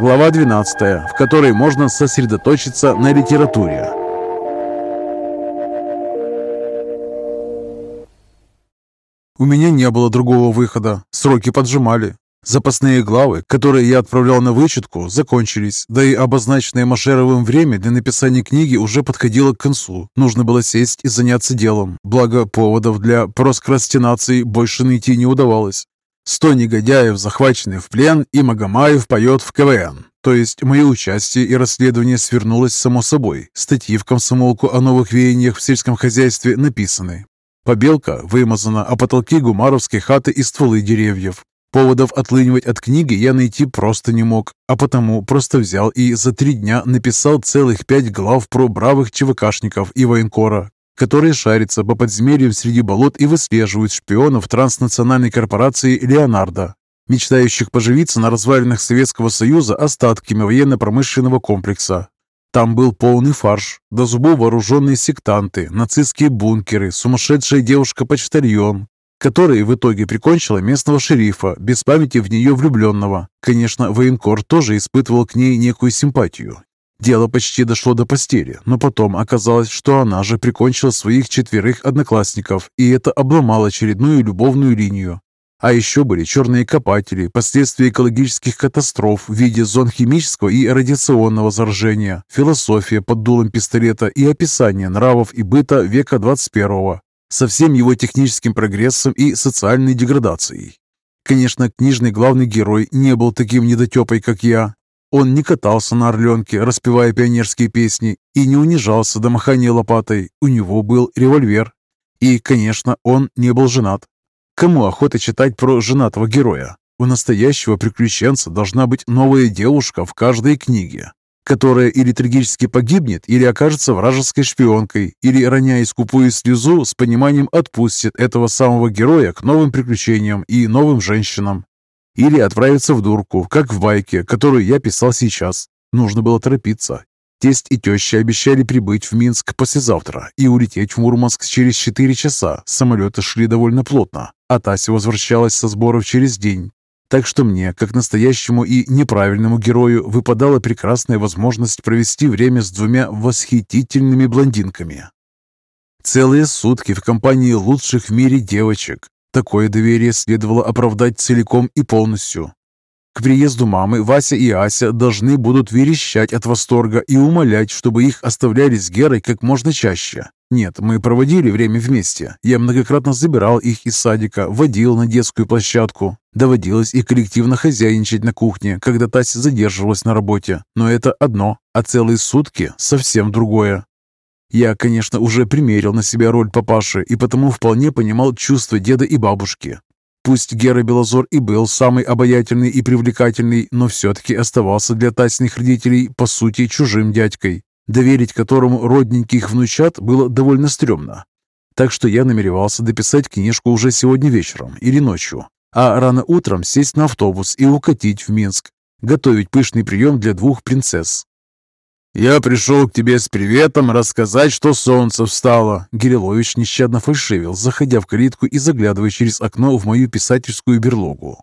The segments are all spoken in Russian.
Глава 12, в которой можно сосредоточиться на литературе. У меня не было другого выхода. Сроки поджимали. Запасные главы, которые я отправлял на вычетку, закончились, да и обозначенное Машеровым время для написания книги уже подходило к концу. Нужно было сесть и заняться делом, благо поводов для проскрастинации больше найти не удавалось. Сто негодяев захвачены в плен, и Магомаев поет в КВН. То есть мое участие и расследование свернулось само собой. Статьи в комсомолку о новых веяниях в сельском хозяйстве написаны. Побелка вымазана, а потолки гумаровской хаты и стволы деревьев. Поводов отлынивать от книги я найти просто не мог, а потому просто взял и за три дня написал целых пять глав про бравых ЧВКшников и военкора, которые шарятся по подземельям среди болот и выслеживают шпионов транснациональной корпорации «Леонардо», мечтающих поживиться на развалинах Советского Союза остатками военно-промышленного комплекса. Там был полный фарш, до зубов вооруженные сектанты, нацистские бункеры, сумасшедшая девушка-почтальон, которая в итоге прикончила местного шерифа, без памяти в нее влюбленного. Конечно, военкор тоже испытывал к ней некую симпатию. Дело почти дошло до постели, но потом оказалось, что она же прикончила своих четверых одноклассников, и это обломало очередную любовную линию. А еще были черные копатели, последствия экологических катастроф в виде зон химического и радиационного заражения, философия под дулом пистолета и описание нравов и быта века 21 со всем его техническим прогрессом и социальной деградацией. Конечно, книжный главный герой не был таким недотепой, как я. Он не катался на орленке, распевая пионерские песни, и не унижался до махания лопатой. У него был револьвер. И, конечно, он не был женат. Кому охота читать про женатого героя? У настоящего приключенца должна быть новая девушка в каждой книге которая или трагически погибнет, или окажется вражеской шпионкой, или, роняя скупую слезу, с пониманием отпустит этого самого героя к новым приключениям и новым женщинам. Или отправится в дурку, как в байке, которую я писал сейчас. Нужно было торопиться. Тесть и теща обещали прибыть в Минск послезавтра и улететь в Мурманск через 4 часа. Самолеты шли довольно плотно, а Тася возвращалась со сборов через день. Так что мне, как настоящему и неправильному герою, выпадала прекрасная возможность провести время с двумя восхитительными блондинками. Целые сутки в компании лучших в мире девочек. Такое доверие следовало оправдать целиком и полностью. К приезду мамы Вася и Ася должны будут верещать от восторга и умолять, чтобы их оставляли с Герой как можно чаще. Нет, мы проводили время вместе. Я многократно забирал их из садика, водил на детскую площадку. Доводилось и коллективно хозяйничать на кухне, когда Тася задерживалась на работе. Но это одно, а целые сутки совсем другое. Я, конечно, уже примерил на себя роль папаши и потому вполне понимал чувства деда и бабушки. Пусть Гера Белозор и был самый обаятельный и привлекательный, но все-таки оставался для Тасиных родителей, по сути, чужим дядькой, доверить которому родненьких внучат было довольно стрёмно. Так что я намеревался дописать книжку уже сегодня вечером или ночью, а рано утром сесть на автобус и укатить в Минск, готовить пышный прием для двух принцесс. «Я пришел к тебе с приветом рассказать, что солнце встало!» Гирилович нещадно фальшивил, заходя в калитку и заглядывая через окно в мою писательскую берлогу.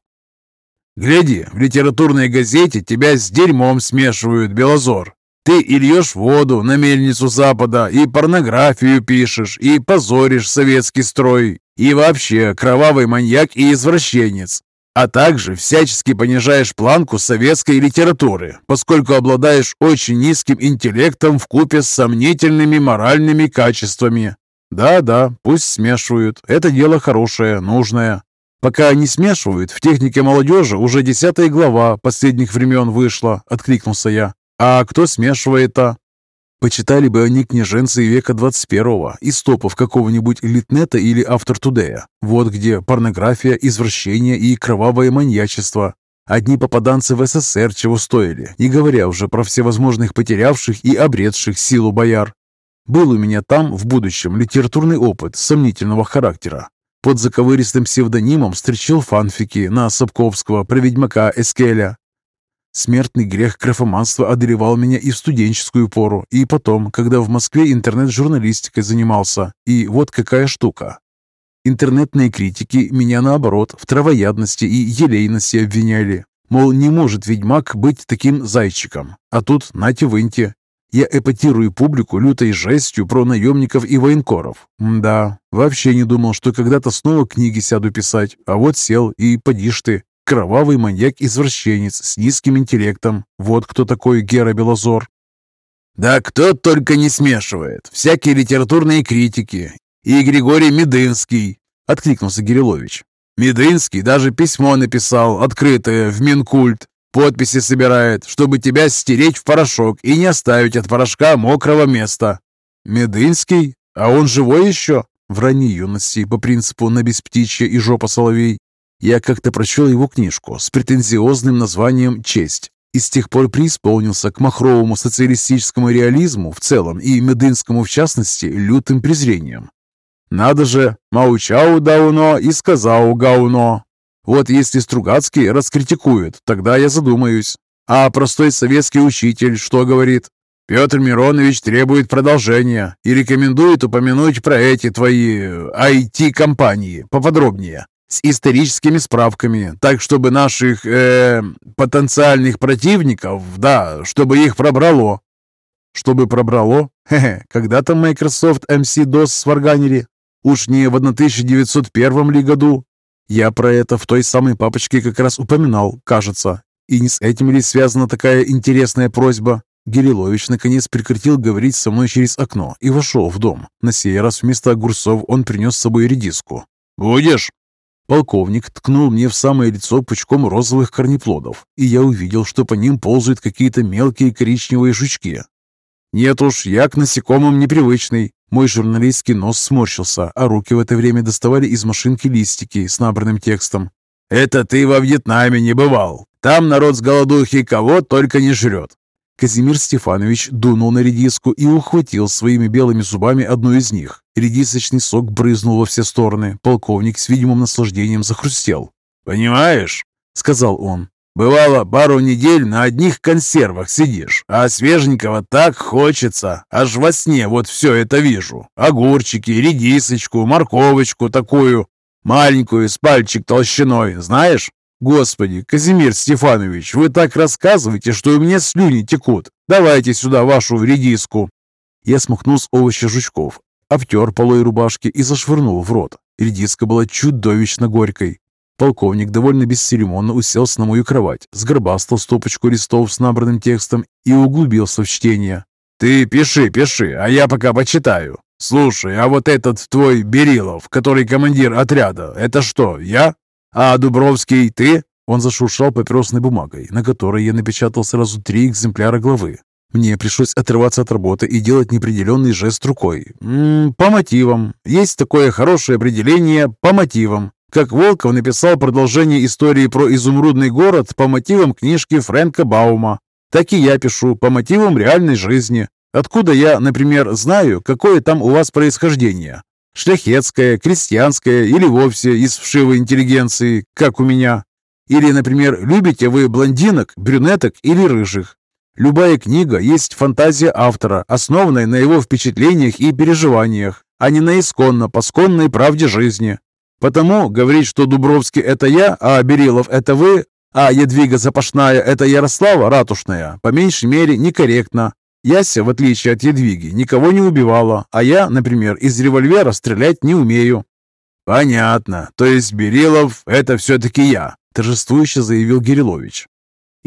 «Гляди, в литературной газете тебя с дерьмом смешивают, Белозор. Ты и льешь воду на мельницу Запада, и порнографию пишешь, и позоришь советский строй, и вообще кровавый маньяк и извращенец а также всячески понижаешь планку советской литературы, поскольку обладаешь очень низким интеллектом в купе с сомнительными моральными качествами. Да-да, пусть смешивают, это дело хорошее, нужное. Пока они смешивают, в технике молодежи уже десятая глава последних времен вышла, откликнулся я. А кто смешивает-то? Почитали бы они княженцы века 21-го из топов какого-нибудь Литнета или Автор Тудея. Вот где порнография, извращение и кровавое маньячество. Одни попаданцы в СССР чего стоили, не говоря уже про всевозможных потерявших и обретших силу бояр. Был у меня там, в будущем, литературный опыт сомнительного характера. Под заковыристым псевдонимом встречал фанфики на Сапковского про ведьмака Эскеля, Смертный грех графоманства одолевал меня и в студенческую пору, и потом, когда в Москве интернет-журналистикой занимался. И вот какая штука. Интернетные критики меня, наоборот, в травоядности и елейности обвиняли. Мол, не может ведьмак быть таким зайчиком. А тут нате-выньте. Я эпатирую публику лютой жестью про наемников и военкоров. Да, вообще не думал, что когда-то снова книги сяду писать. А вот сел и подишь ты. Кровавый маньяк-извращенец с низким интеллектом. Вот кто такой Гера Белозор. Да кто только не смешивает. Всякие литературные критики. И Григорий Медынский, откликнулся Гирилович. Медынский даже письмо написал, открытое, в Минкульт. Подписи собирает, чтобы тебя стереть в порошок и не оставить от порошка мокрого места. Медынский? А он живой еще? В ранней юности, по принципу «на бесптичье и жопа соловей». Я как-то прочел его книжку с претензиозным названием «Честь» и с тех пор преисполнился к махровому социалистическому реализму в целом и Медынскому в частности лютым презрением. Надо же, маучау дауно и сказал гауно. Вот если Стругацкий раскритикует, тогда я задумаюсь. А простой советский учитель что говорит? Петр Миронович требует продолжения и рекомендует упомянуть про эти твои IT-компании поподробнее, с историческими справками, так чтобы наших э, потенциальных противников, да, чтобы их пробрало. Чтобы пробрало? Хе-хе, когда там Microsoft MC-DOS сварганили? Уж не в 1901 ли году? Я про это в той самой папочке как раз упоминал, кажется. И не с этим ли связана такая интересная просьба? Гирилович наконец прекратил говорить со мной через окно и вошел в дом. На сей раз вместо огурцов он принес с собой редиску. «Будешь?» Полковник ткнул мне в самое лицо пучком розовых корнеплодов, и я увидел, что по ним ползают какие-то мелкие коричневые жучки. Нет уж, я к насекомым непривычный. Мой журналистский нос сморщился, а руки в это время доставали из машинки листики с набранным текстом. «Это ты во Вьетнаме не бывал. Там народ с голодухи кого только не жрет». Казимир Стефанович дунул на редиску и ухватил своими белыми зубами одну из них. Редисочный сок брызнул во все стороны. Полковник с видимым наслаждением захрустел. «Понимаешь?» — сказал он. Бывало, пару недель на одних консервах сидишь, а свеженького так хочется. Аж во сне вот все это вижу. Огурчики, редисочку, морковочку такую, маленькую, с пальчик толщиной, знаешь? Господи, Казимир Стефанович, вы так рассказываете, что у меня слюни текут. Давайте сюда вашу редиску. Я смахнул с овоща жучков, обтер полой рубашки и зашвырнул в рот. Редиска была чудовищно горькой. Полковник довольно бесцеремонно уселся на мою кровать, сгробастал стопочку листов с набранным текстом и углубился в чтение. «Ты пиши, пиши, а я пока почитаю. Слушай, а вот этот твой Берилов, который командир отряда, это что, я? А Дубровский ты?» Он зашуршал папиросной бумагой, на которой я напечатал сразу три экземпляра главы. Мне пришлось отрываться от работы и делать неопределенный жест рукой. «М -м, «По мотивам. Есть такое хорошее определение «по мотивам». Как Волков написал продолжение истории про изумрудный город по мотивам книжки Фрэнка Баума, так и я пишу по мотивам реальной жизни. Откуда я, например, знаю, какое там у вас происхождение? Шляхетское, крестьянское или вовсе из вшивой интеллигенции, как у меня? Или, например, любите вы блондинок, брюнеток или рыжих? Любая книга есть фантазия автора, основанная на его впечатлениях и переживаниях, а не на исконно-посконной правде жизни. Потому говорить, что Дубровский – это я, а Берилов – это вы, а Едвига Запашная – это Ярослава Ратушная, по меньшей мере, некорректно. Яся, в отличие от Едвиги, никого не убивала, а я, например, из револьвера стрелять не умею». «Понятно. То есть Берилов – это все-таки я», – торжествующе заявил Гирилович.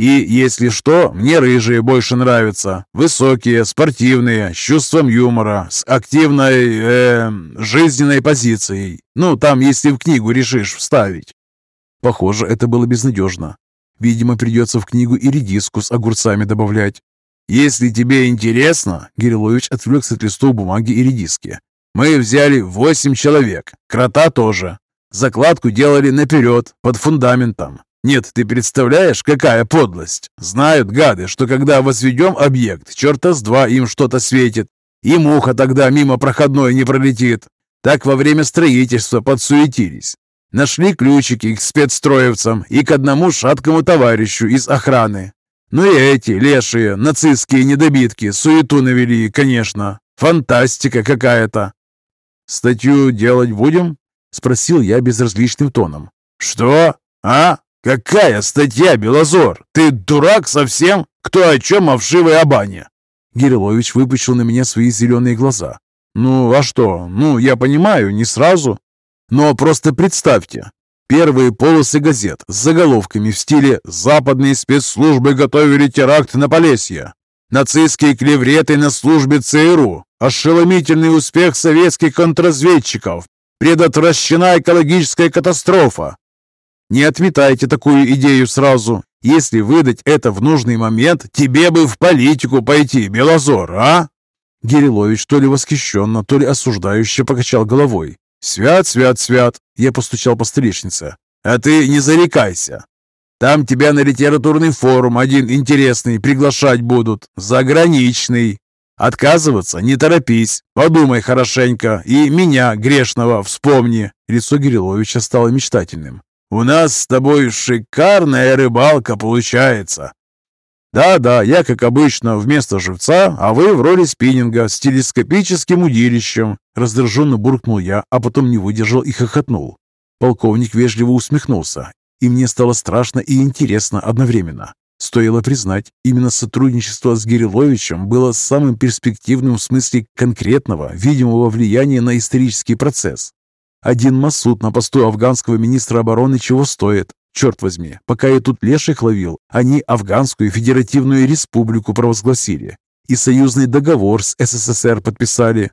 И, если что, мне рыжие больше нравятся. Высокие, спортивные, с чувством юмора, с активной, э, жизненной позицией. Ну, там, если в книгу решишь вставить. Похоже, это было безнадежно. Видимо, придется в книгу и редиску с огурцами добавлять. Если тебе интересно, Гирилович отвлекся от листов бумаги и редиски. Мы взяли восемь человек, крота тоже. Закладку делали наперед, под фундаментом. Нет, ты представляешь, какая подлость? Знают гады, что когда возведем объект, черта с два им что-то светит, и муха тогда мимо проходной не пролетит. Так во время строительства подсуетились. Нашли ключики к спецстроевцам и к одному шаткому товарищу из охраны. Ну и эти, лешие, нацистские недобитки, суету навели, конечно. Фантастика какая-то. «Статью делать будем?» — спросил я безразличным тоном. «Что? А? «Какая статья, Белозор? Ты дурак совсем? Кто о чем, а вшивой о бане?» Гирилович выпучил на меня свои зеленые глаза. «Ну, а что? Ну, я понимаю, не сразу. Но просто представьте, первые полосы газет с заголовками в стиле «Западные спецслужбы готовили теракт на Полесье», «Нацистские клевреты на службе ЦРУ», «Ошеломительный успех советских контрразведчиков», «Предотвращена экологическая катастрофа». Не отметайте такую идею сразу. Если выдать это в нужный момент, тебе бы в политику пойти, Белозор, а?» Гирилович то ли восхищенно, то ли осуждающе покачал головой. «Свят, свят, свят!» Я постучал по столешнице. «А ты не зарекайся. Там тебя на литературный форум один интересный приглашать будут. Заграничный. Отказываться не торопись. Подумай хорошенько. И меня, грешного, вспомни». Лицо Гириловича стало мечтательным. «У нас с тобой шикарная рыбалка получается. «Да-да, я, как обычно, вместо живца, а вы в роли спиннинга с телескопическим удилищем», раздраженно буркнул я, а потом не выдержал и хохотнул. Полковник вежливо усмехнулся, и мне стало страшно и интересно одновременно. Стоило признать, именно сотрудничество с Гириловичем было самым перспективным в смысле конкретного, видимого влияния на исторический процесс. Один Масуд на посту афганского министра обороны чего стоит, Черт возьми, пока я тут леших ловил, они Афганскую Федеративную Республику провозгласили и союзный договор с СССР подписали.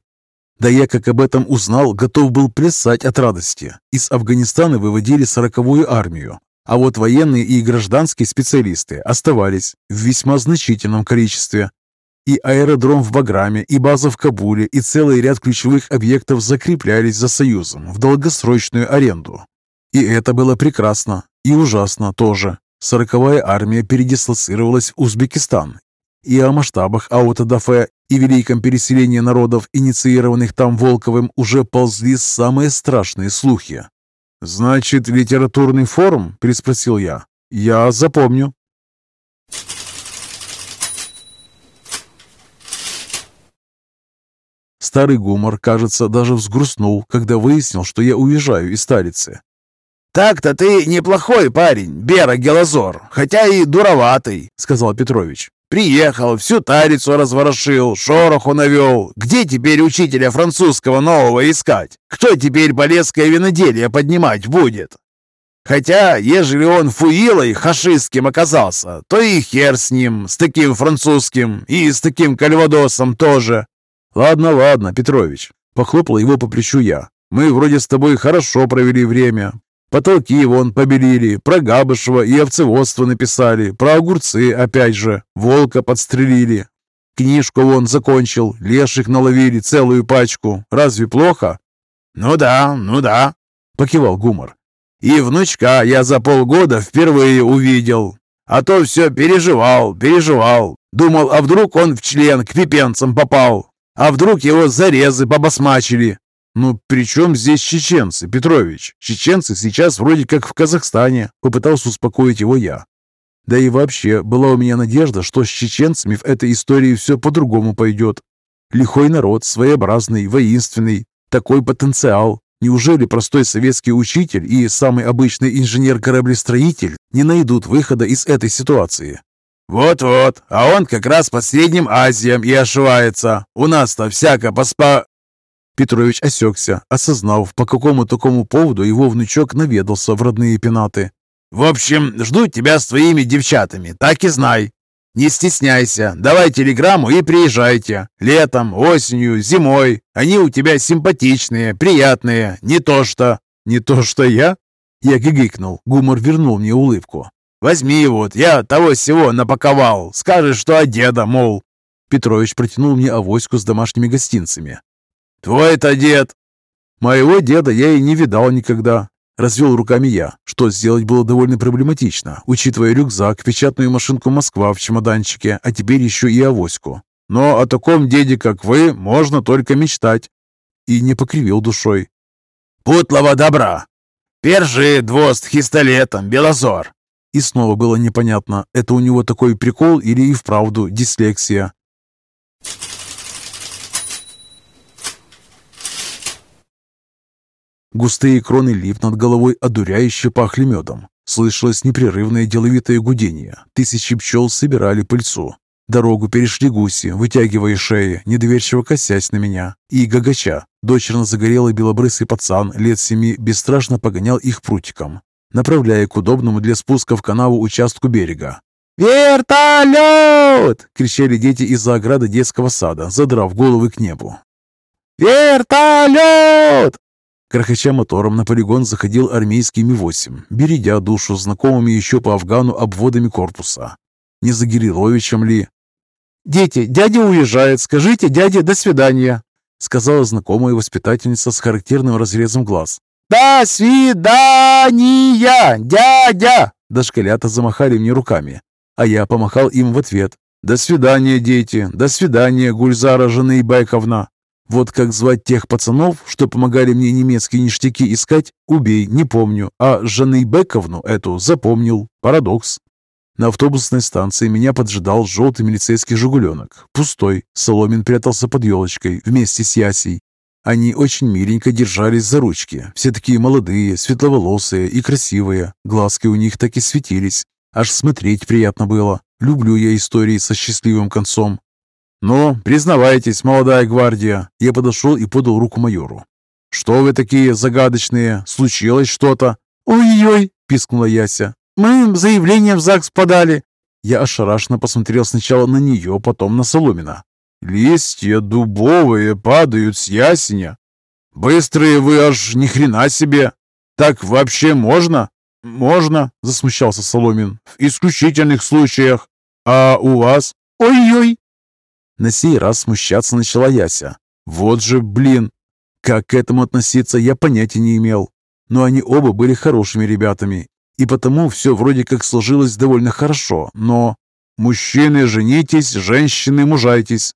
Да я, как об этом узнал, готов был плясать от радости. Из Афганистана выводили сороковую армию, а вот военные и гражданские специалисты оставались в весьма значительном количестве. И аэродром в Баграме, и база в Кабуле, и целый ряд ключевых объектов закреплялись за Союзом в долгосрочную аренду. И это было прекрасно. И ужасно тоже. Сороковая армия передислоцировалась в Узбекистан. И о масштабах аутодафе и великом переселении народов, инициированных там Волковым, уже ползли самые страшные слухи. «Значит, литературный форум?» – переспросил я. «Я запомню». Старый гумор, кажется, даже взгрустнул, когда выяснил, что я уезжаю из Старицы. «Так-то ты неплохой парень, Бера Гелозор, хотя и дуроватый», — сказал Петрович. «Приехал, всю тарицу разворошил, шороху навел. Где теперь учителя французского нового искать? Кто теперь полесское виноделие поднимать будет?» Хотя, ежели он фуилой хашистским оказался, то и хер с ним, с таким французским и с таким кальвадосом тоже. Ладно, ладно, Петрович, похлопал его по плечу я. Мы вроде с тобой хорошо провели время. Потолки вон побелили, про Габышева и овцеводство написали, про огурцы опять же, волка подстрелили. Книжку вон закончил, леших наловили целую пачку. Разве плохо? Ну да, ну да, покивал Гумар. И внучка я за полгода впервые увидел. А то все переживал, переживал. Думал, а вдруг он в член к пипенцам попал? А вдруг его зарезы побасмачили? «Ну, при чем здесь чеченцы, Петрович? Чеченцы сейчас вроде как в Казахстане», — попытался успокоить его я. Да и вообще, была у меня надежда, что с чеченцами в этой истории все по-другому пойдет. Лихой народ, своеобразный, воинственный, такой потенциал. Неужели простой советский учитель и самый обычный инженер-кораблестроитель не найдут выхода из этой ситуации? «Вот-вот, а он как раз по Средним Азиям и ошивается. У нас-то всяко поспа...» Петрович осекся, осознав, по какому такому поводу его внучок наведался в родные пенаты. «В общем, жду тебя с твоими девчатами, так и знай. Не стесняйся, давай телеграмму и приезжайте. Летом, осенью, зимой. Они у тебя симпатичные, приятные, не то что...» «Не то что я?» Я гигикнул, гумор вернул мне улыбку. «Возьми вот, я того всего напаковал. Скажешь, что от деда, мол». Петрович протянул мне авоську с домашними гостинцами. «Твой-то дед!» «Моего деда я и не видал никогда», — развел руками я, что сделать было довольно проблематично, учитывая рюкзак, печатную машинку «Москва» в чемоданчике, а теперь еще и авоську. «Но о таком деде, как вы, можно только мечтать». И не покривил душой. «Путлого добра! Пержи двост хистолетом, белозор!» И снова было непонятно, это у него такой прикол или и вправду дислексия. Густые кроны лип над головой одуряюще пахли медом. Слышалось непрерывное деловитое гудение. Тысячи пчел собирали пыльцу. Дорогу перешли гуси, вытягивая шеи, недоверчиво косясь на меня. И гагача, дочерно загорелый белобрысый пацан лет семи, бесстрашно погонял их прутиком, направляя к удобному для спуска в канаву участку берега. «Вертолет!» — кричали дети из-за ограды детского сада, задрав головы к небу. «Вертолет!» Крохоча мотором на полигон заходил армейский Ми-8, бередя душу знакомыми еще по Афгану обводами корпуса. Не за Гириловичем ли? «Дети, дядя уезжает, скажите дяде «до свидания», сказала знакомая воспитательница с характерным разрезом глаз. «До свидания, дядя!» Дошколята замахали мне руками, а я помахал им в ответ. «До свидания, дети! До свидания, Гульзара Жанейбековна!» Вот как звать тех пацанов, что помогали мне немецкие ништяки искать, убей, не помню, а Жанейбековну эту запомнил. Парадокс. На автобусной станции меня поджидал желтый милицейский «Жигуленок». Пустой. Соломин прятался под елочкой вместе с Ясей. Они очень миленько держались за ручки. Все такие молодые, светловолосые и красивые. Глазки у них так и светились. Аж смотреть приятно было. Люблю я истории со счастливым концом. «Ну, признавайтесь, молодая гвардия!» Я подошел и подал руку майору. «Что вы такие загадочные? Случилось что-то?» «Ой-ой!» – пискнула Яся. «Мы заявление в ЗАГС подали!» Я ошарашенно посмотрел сначала на нее, потом на Соломина. «Листья дубовые падают с ясеня. Быстрые вы аж ни хрена себе! Так вообще можно?» «Можно», – засмущался Соломин, – «в исключительных случаях. А у вас?» «Ой-ой!» На сей раз смущаться начала Яся. Вот же, блин! Как к этому относиться, я понятия не имел. Но они оба были хорошими ребятами, и потому все вроде как сложилось довольно хорошо, но... Мужчины, женитесь, женщины, мужайтесь.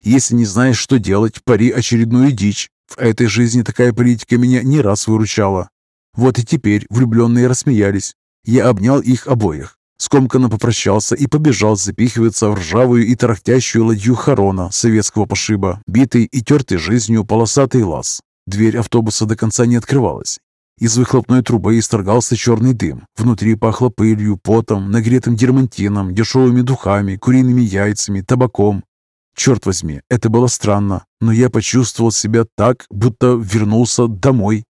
Если не знаешь, что делать, пари очередную дичь. В этой жизни такая политика меня не раз выручала. Вот и теперь влюбленные рассмеялись. Я обнял их обоих. Скомканно попрощался и побежал запихиваться в ржавую и тарахтящую ладью Харона советского пошиба, битый и тертый жизнью полосатый лаз. Дверь автобуса до конца не открывалась. Из выхлопной трубы исторгался черный дым. Внутри пахло пылью, потом, нагретым дермантином, дешевыми духами, куриными яйцами, табаком. Черт возьми, это было странно, но я почувствовал себя так, будто вернулся домой.